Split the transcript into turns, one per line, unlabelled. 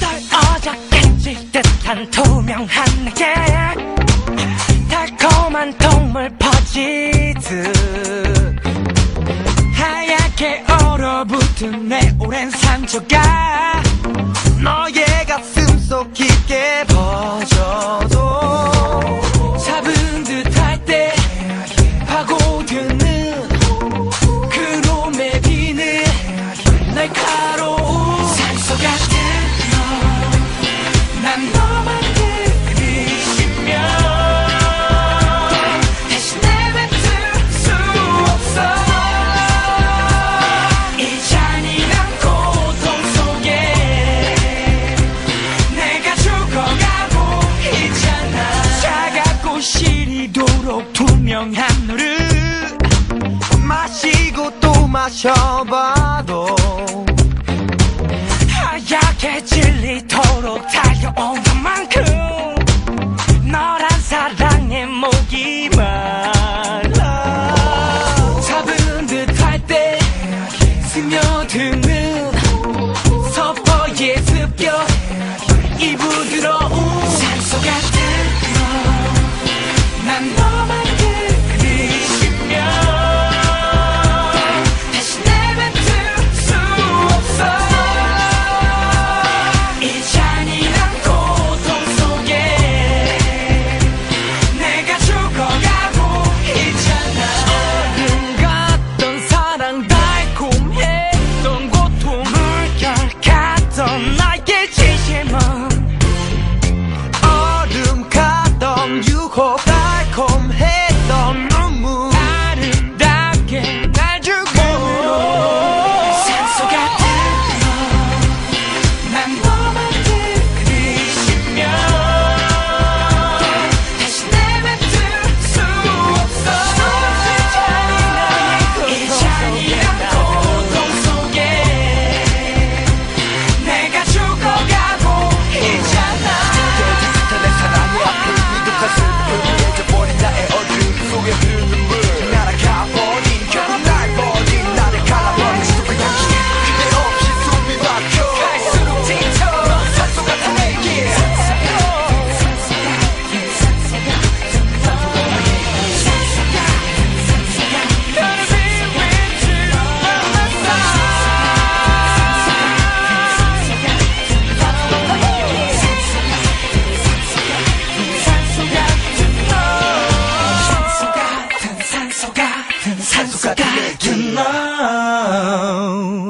널 어저 깨질 듯한 투명한 내게. 달콤한 동물 퍼지듯. 하얗게 얼어붙은 내 오랜 상처가
너의
투명한 물을
마시고 또 마셔봐도
하얗게 질리도록 달려온 것만큼 너란 사랑의 목이 말라 잡은 듯 할 때 스며드는 서퍼의 습격. 이불
Coco.